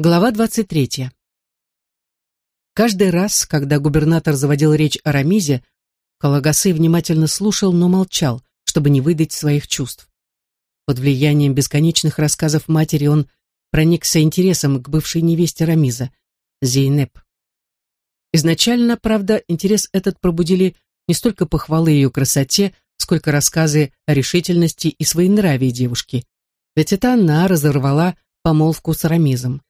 Глава 23. Каждый раз, когда губернатор заводил речь о Рамизе, Калагасы внимательно слушал, но молчал, чтобы не выдать своих чувств. Под влиянием бесконечных рассказов матери он проникся интересом к бывшей невесте Рамиза, Зейнеп. Изначально, правда, интерес этот пробудили не столько похвалы ее красоте, сколько рассказы о решительности и своенравии девушки. Ведь это она разорвала помолвку с Рамизом.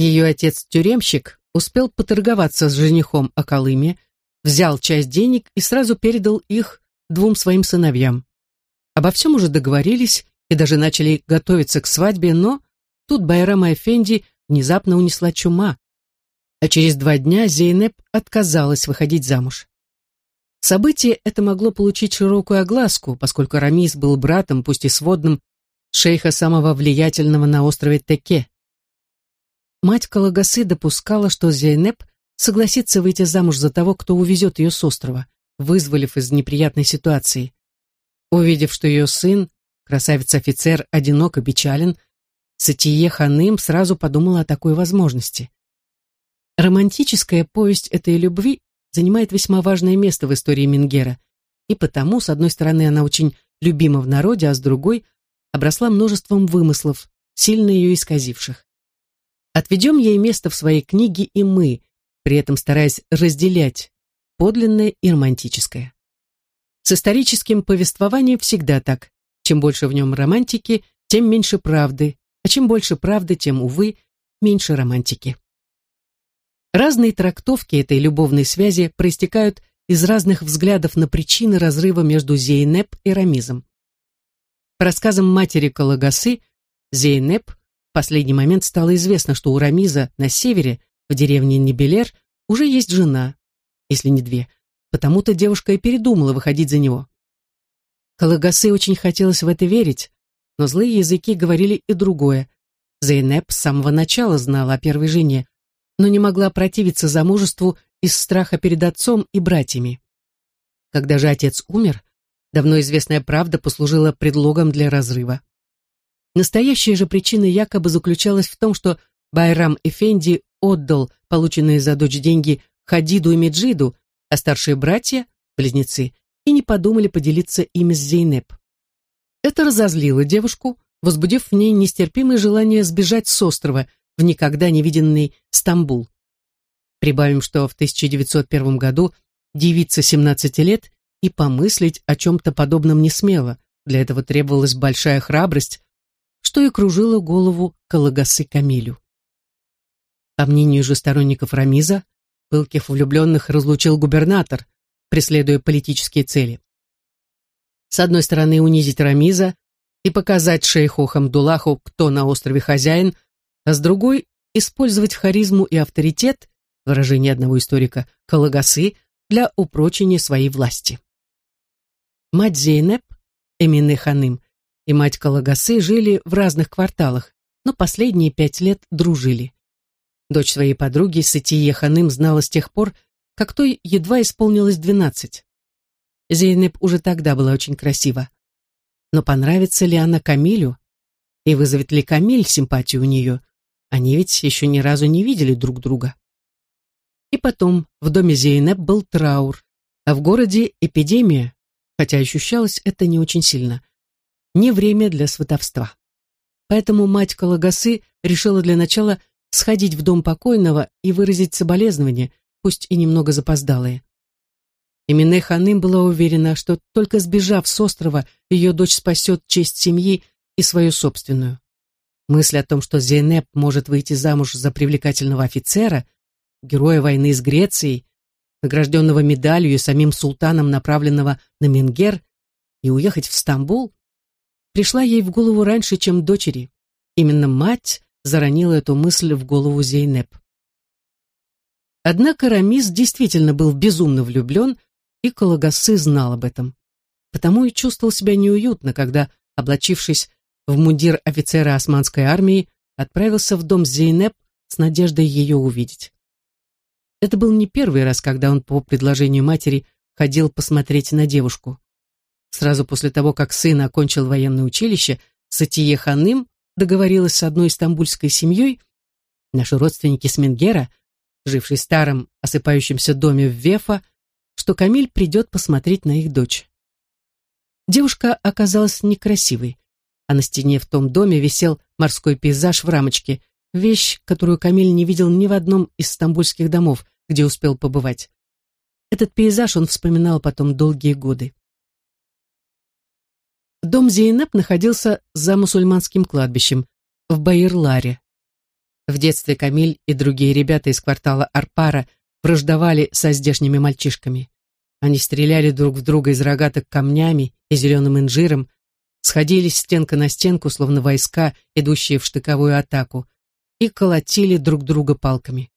Ее отец-тюремщик успел поторговаться с женихом о Колыме, взял часть денег и сразу передал их двум своим сыновьям. Обо всем уже договорились и даже начали готовиться к свадьбе, но тут Байрама Эфенди внезапно унесла чума, а через два дня Зейнеп отказалась выходить замуж. Событие это могло получить широкую огласку, поскольку Рамис был братом, пусть и сводным, шейха самого влиятельного на острове Теке. Мать Калагасы допускала, что Зейнеп согласится выйти замуж за того, кто увезет ее с острова, вызволив из неприятной ситуации. Увидев, что ее сын, красавец-офицер, одинок и печален, Сатие Ханым сразу подумала о такой возможности. Романтическая повесть этой любви занимает весьма важное место в истории Мингера, и потому, с одной стороны, она очень любима в народе, а с другой обросла множеством вымыслов, сильно ее исказивших. Отведем ей место в своей книге и мы, при этом стараясь разделять подлинное и романтическое. С историческим повествованием всегда так. Чем больше в нем романтики, тем меньше правды, а чем больше правды, тем, увы, меньше романтики. Разные трактовки этой любовной связи проистекают из разных взглядов на причины разрыва между Зейнеп и Рамизом. По рассказам матери Калагасы, Зейнеп в последний момент стало известно, что у Рамиза на севере, в деревне Небелер, уже есть жена, если не две. Потому-то девушка и передумала выходить за него. Калагасы очень хотелось в это верить, но злые языки говорили и другое. Зейнеп с самого начала знала о первой жене, но не могла противиться замужеству из страха перед отцом и братьями. Когда же отец умер, давно известная правда послужила предлогом для разрыва. Настоящая же причина якобы заключалась в том, что Байрам Эфенди отдал полученные за дочь деньги Хадиду и Меджиду, а старшие братья, близнецы, и не подумали поделиться ими с Зейнеп. Это разозлило девушку, возбудив в ней нестерпимое желание сбежать с острова в никогда не виденный Стамбул. Прибавим, что в 1901 году девица 17 лет и помыслить о чем-то подобном не смела, для этого требовалась большая храбрость, что и кружило голову Калагасы Камилю. По мнению же сторонников Рамиза, пылких влюбленных разлучил губернатор, преследуя политические цели. С одной стороны, унизить Рамиза и показать шейху Хамдулаху, кто на острове хозяин, а с другой — использовать харизму и авторитет, выражение одного историка, Калагасы, для упрочения своей власти. Мать Зейнеп, Эмины Ханым, и мать Калагасы жили в разных кварталах, но последние пять лет дружили. Дочь своей подруги Сатие Ханым знала с тех пор, как той едва исполнилось двенадцать. Зейнеп уже тогда была очень красива. Но понравится ли она Камилю? И вызовет ли Камиль симпатию у нее? Они ведь еще ни разу не видели друг друга. И потом, в доме Зейнеп был траур, а в городе эпидемия, хотя ощущалось это не очень сильно не время для сватовства. Поэтому мать Калагасы решила для начала сходить в дом покойного и выразить соболезнования, пусть и немного запоздалые. Именно Ханым была уверена, что только сбежав с острова, ее дочь спасет честь семьи и свою собственную. Мысль о том, что Зейнеп может выйти замуж за привлекательного офицера, героя войны с Грецией, награжденного медалью и самим султаном, направленного на Менгер, и уехать в Стамбул, пришла ей в голову раньше, чем дочери. Именно мать заронила эту мысль в голову Зейнеп. Однако Рамис действительно был безумно влюблен, и Калагасы знал об этом. Потому и чувствовал себя неуютно, когда, облачившись в мундир офицера османской армии, отправился в дом Зейнеп с надеждой ее увидеть. Это был не первый раз, когда он по предложению матери ходил посмотреть на девушку. Сразу после того, как сын окончил военное училище, Сатие Ханым договорилась с одной стамбульской семьей, наши родственники с Менгера, жившие в старом осыпающемся доме в Вефа, что Камиль придет посмотреть на их дочь. Девушка оказалась некрасивой, а на стене в том доме висел морской пейзаж в рамочке, вещь, которую Камиль не видел ни в одном из стамбульских домов, где успел побывать. Этот пейзаж он вспоминал потом долгие годы. Дом Зейнеп находился за мусульманским кладбищем, в Баирларе. В детстве Камиль и другие ребята из квартала Арпара враждовали со здешними мальчишками. Они стреляли друг в друга из рогаток камнями и зеленым инжиром, сходились стенка на стенку, словно войска, идущие в штыковую атаку, и колотили друг друга палками.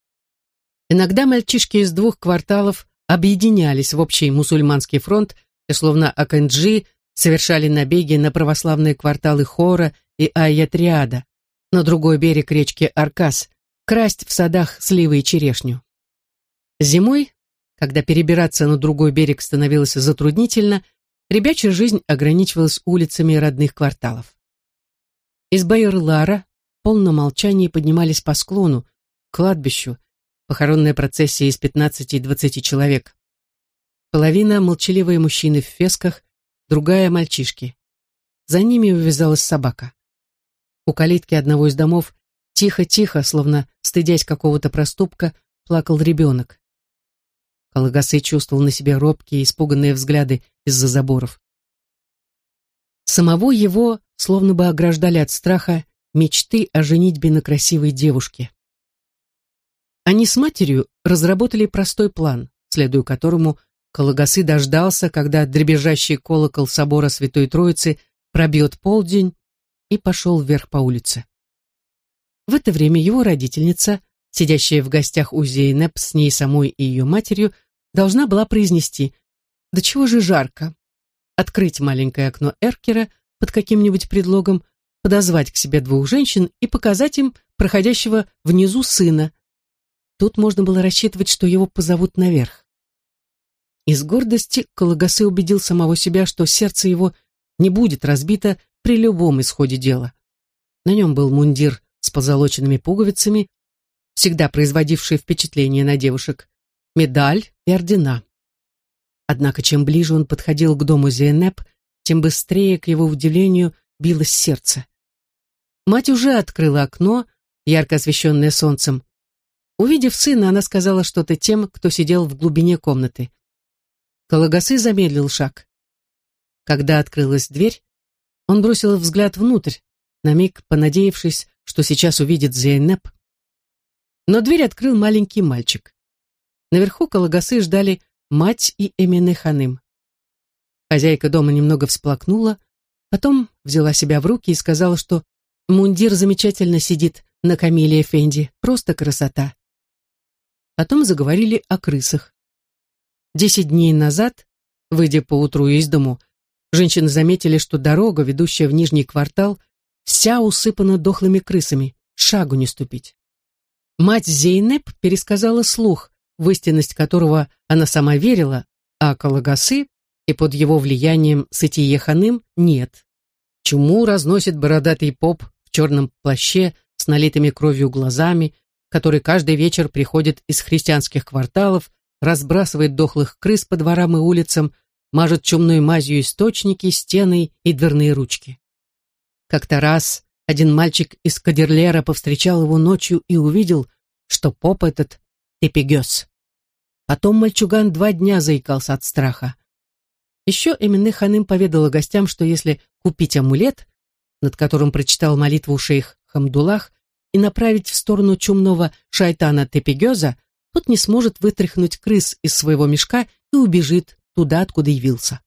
Иногда мальчишки из двух кварталов объединялись в общий мусульманский фронт и словно Аканджи совершали набеги на православные кварталы Хора и Айятриада, на другой берег речки Аркас, красть в садах сливы и черешню. Зимой, когда перебираться на другой берег становилось затруднительно, ребячья жизнь ограничивалась улицами родных кварталов. Из Байерлара в полном молчании поднимались по склону, к кладбищу, похоронная процессия из 15-20 человек. Половина — молчаливые мужчины в фесках, другая — мальчишки. За ними увязалась собака. У калитки одного из домов тихо-тихо, словно стыдясь какого-то проступка, плакал ребенок. Калагасы чувствовал на себе робкие, испуганные взгляды из-за заборов. Самого его словно бы ограждали от страха мечты о женитьбе на красивой девушке. Они с матерью разработали простой план, следуя которому Калагасы дождался, когда дребезжащий колокол собора Святой Троицы пробьет полдень и пошел вверх по улице. В это время его родительница, сидящая в гостях у Зейнеп с ней самой и ее матерью, должна была произнести «Да чего же жарко?» Открыть маленькое окно Эркера под каким-нибудь предлогом, подозвать к себе двух женщин и показать им проходящего внизу сына. Тут можно было рассчитывать, что его позовут наверх. Из гордости Калагасы убедил самого себя, что сердце его не будет разбито при любом исходе дела. На нем был мундир с позолоченными пуговицами, всегда производивший впечатление на девушек медаль и ордена. Однако чем ближе он подходил к дому Зейнеп, тем быстрее, к его удивлению, билось сердце. Мать уже открыла окно, ярко освещенное солнцем. Увидев сына, она сказала что-то тем, кто сидел в глубине комнаты. Калагасы замедлил шаг. Когда открылась дверь, он бросил взгляд внутрь, на миг понадеявшись, что сейчас увидит Зейнеп. Но дверь открыл маленький мальчик. Наверху Калагасы ждали мать и Эмине Ханым. Хозяйка дома немного всплакнула, потом взяла себя в руки и сказала, что мундир замечательно сидит на Камиле Эфенди, просто красота. Потом заговорили о крысах. Десять дней назад, выйдя поутру из дому, женщины заметили, что дорога, ведущая в нижний квартал, вся усыпана дохлыми крысами, шагу не ступить. Мать Зейнеп пересказала слух, в истинность которого она сама верила, а Калагасы и под его влиянием Сытие Ханым нет. Чуму разносит бородатый поп в черном плаще с налитыми кровью глазами, который каждый вечер приходит из христианских кварталов, разбрасывает дохлых крыс по дворам и улицам, мажет чумной мазью источники, стены и дверные ручки. Как-то раз один мальчик из Кадерлера повстречал его ночью и увидел, что поп этот Эпигес. Потом мальчуган два дня заикался от страха. Еще Эмины Ханым поведала гостям, что если купить амулет, над которым прочитал молитву шейх Хамдулах, и направить в сторону чумного шайтана Тепигеза, тот не сможет вытряхнуть крыс из своего мешка и убежит туда, откуда явился.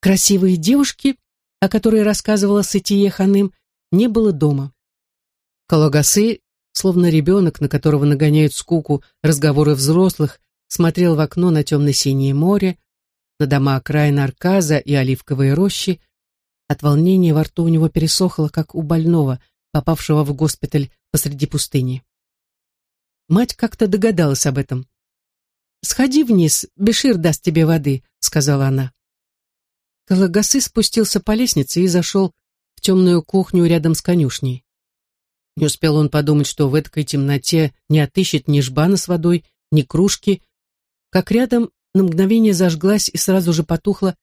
Красивые девушки, о которой рассказывала Сытие Ханым, не было дома. Калагасы словно ребенок, на которого нагоняют скуку разговоры взрослых, смотрел в окно на темно-синее море, на дома окраин Арказа и оливковые рощи. От волнения во рту у него пересохло, как у больного, попавшего в госпиталь посреди пустыни. Мать как-то догадалась об этом. «Сходи вниз, Бешир даст тебе воды», — сказала она. Калагасы спустился по лестнице и зашел в темную кухню рядом с конюшней. Не успел он подумать, что в этой темноте не отыщет ни жбана с водой, ни кружки, как рядом на мгновение зажглась и сразу же потухла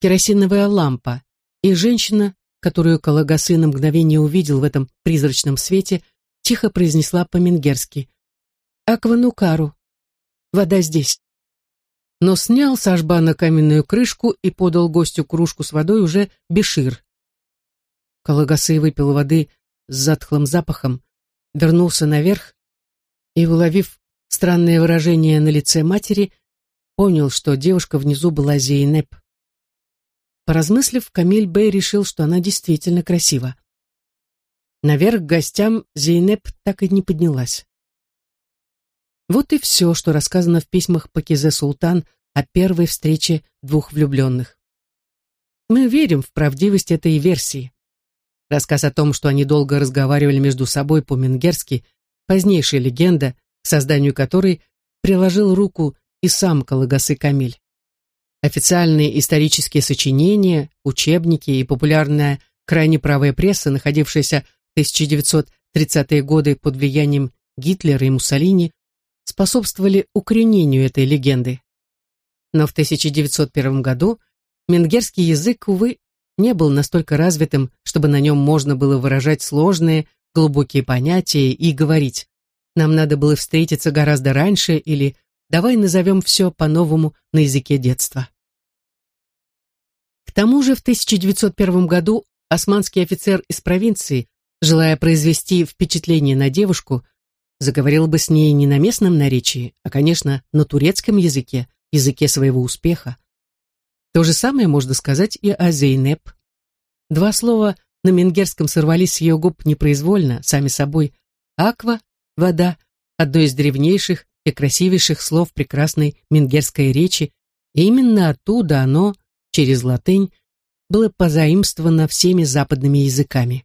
керосиновая лампа, и женщина, которую Калагасы на мгновение увидел в этом призрачном свете, тихо произнесла по-менгерски «Акванукару, вода здесь». Но снял с Ашбана каменную крышку и подал гостю кружку с водой уже Бешир. Калагасы выпил воды с затхлым запахом, вернулся наверх и, уловив странное выражение на лице матери, понял, что девушка внизу была Зейнеп. Поразмыслив, Камиль Бэй решил, что она действительно красива. Наверх гостям Зейнеп так и не поднялась. Вот и все, что рассказано в письмах Пакизе Султан о первой встрече двух влюбленных. Мы верим в правдивость этой версии. Рассказ о том, что они долго разговаривали между собой по-менгерски, позднейшая легенда, к созданию которой приложил руку и сам Калагасы Камиль. Официальные исторические сочинения, учебники и популярная крайне правая пресса, находившаяся в 1930-е годы под влиянием Гитлера и Муссолини, способствовали укоренению этой легенды. Но в 1901 году менгерский язык, увы, не был настолько развитым, чтобы на нем можно было выражать сложные, глубокие понятия и говорить «нам надо было встретиться гораздо раньше» или «давай назовем все по-новому на языке детства». К тому же в 1901 году османский офицер из провинции, желая произвести впечатление на девушку, заговорил бы с ней не на местном наречии, а, конечно, на турецком языке, языке своего успеха. То же самое можно сказать и о Зейнеп. Два слова на менгерском сорвались с ее губ непроизвольно, сами собой. Аква — вода, одно из древнейших и красивейших слов прекрасной менгерской речи, и именно оттуда оно, через латынь, было позаимствовано всеми западными языками.